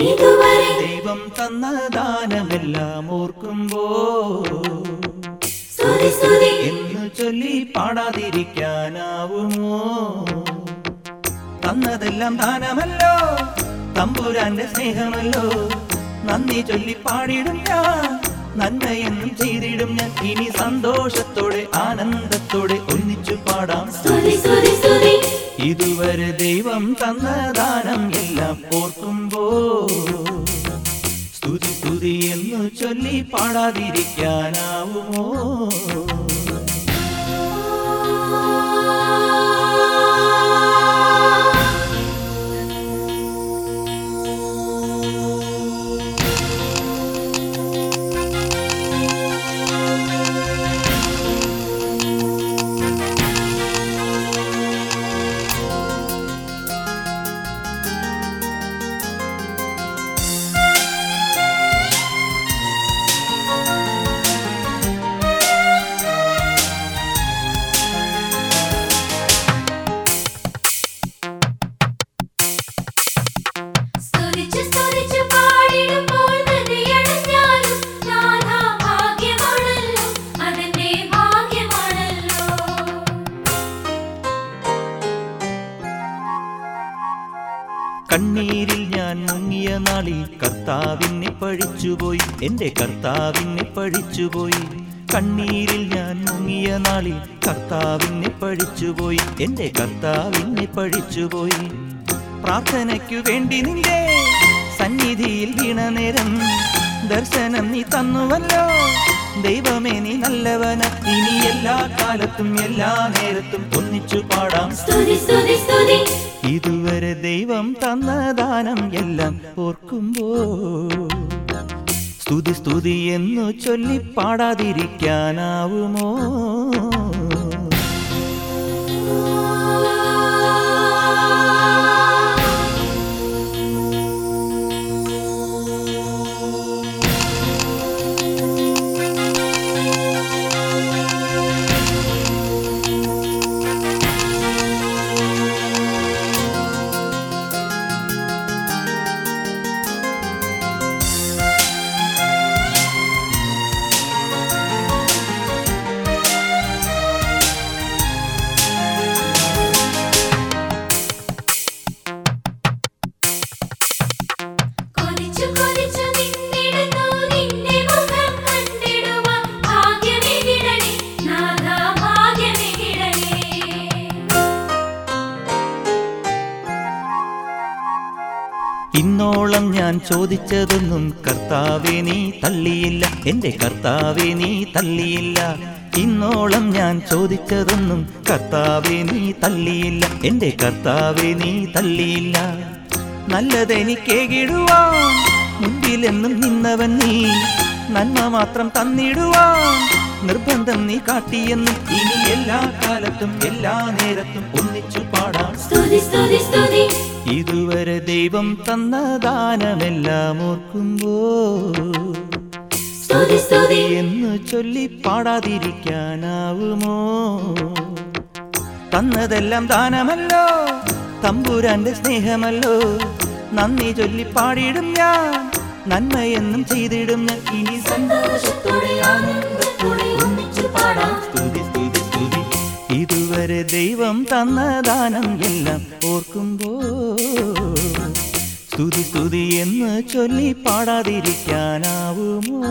ദൈവം തന്ന ദാനമെല്ലാം ഓർക്കുമ്പോ എന്ന് ചൊല്ലി പാടാതിരിക്കാനാവുമോ? തന്നതെല്ലാം ദാനമല്ലോ തമ്പുരാന്റെ സ്നേഹമല്ലോ. നന്ദി ചൊല്ലി പാടിടും ഞാൻ നന്മയെന്നും ചെയ്തിടും ഞാൻ. ഇനി സന്തോഷത്തോടെ ആനന്ദത്തോടെ ഒന്നിച്ചു പാടാം. സ്തുതി സ്തുതി സ്തുതി ഇതുവരെ ദൈവം തന്ന ദാനം എല്ലാം ഓർക്കുമ്പോ സ്തുതി സ്തുതി എന്ന് ചൊല്ലി പാടാതിരിക്കാനാവുമോ? കണ്ണീരിൽ ഞാൻ മുങ്ങിയ നാളിൽ കർത്താവിനെ പഴിച്ചുപോയി. എന്റെ കർത്താവിനെ പഴിച്ചുപോയി. കണ്ണീരിൽ ഞാൻ മുങ്ങിയ നാളിൽ കർത്താവിനെ പഴിച്ചുപോയി. എന്റെ കർത്താവിനെ പഴിച്ചുപോയി. പ്രാർത്ഥനയ്ക്കു വേണ്ടി നിന്റെ സന്നിധിയിൽ വീണ നേരം ദർശനം നീ തന്നുവല്ലോ. ദൈവമേ നീ നല്ലവന. ഇനി എല്ലാ കാലത്തും എല്ലാ നേരത്തും ഒന്നിച്ചു പാടാം. ഇതുവരെ ദൈവം തന്ന ദാനം എല്ലാം ഓർക്കുമ്പോ സ്തുതി സ്തുതി എന്നു ചൊല്ലി പാടാതിരിക്കാനാവുമോ? ഇന്നോളം ഞാൻ ചോദിച്ചതൊന്നും കർത്താവെ നീ തള്ളിയില്ല. എന്റെ കർത്താവെ നീ തള്ളിയില്ല. ഇന്നോളം ഞാൻ ചോദിച്ചതൊന്നും കർത്താവെ നീ തള്ളിയില്ല. എന്റെ കർത്താവെ നീ തള്ളിയില്ല. നല്ലതെനിക്കേകിടുവാൻ മുൻപിലെന്നും നിന്നവൻ നീ. നന്മ മാത്രം തന്നിടുവാൻ നിർബന്ധം നീ കാട്ടിയെന്നും ഇനി എല്ലാ കാലത്തും എല്ലാ നേരത്തും ഒന്നിച്ചു പാടാം. ഇതുവരെ ദൈവം തന്ന ദാനമെല്ലാം ഓർക്കുമ്പോ എന്ന് ചൊല്ലി പാടാതിരിക്കാനാവുമോ? തന്നതെല്ലാം ദാനമല്ലോ തമ്പുരാന്റെ സ്നേഹമല്ലോ. നന്ദി ചൊല്ലി പാടിയിടും ഞാൻ നന്മയെന്നും ചെയ്തിടും ഞാൻ. ഇനി സന്തോഷത്തോടെ ആനന്ദത്തോടെ ഇതുവരെ ദൈവം തന്ന ദാനം എല്ലാം ഓർക്കുമ്പോ സ്തുതി സ്തുതി എന്ന് ചൊല്ലി പാടാതിരിക്കാനാവുമോ?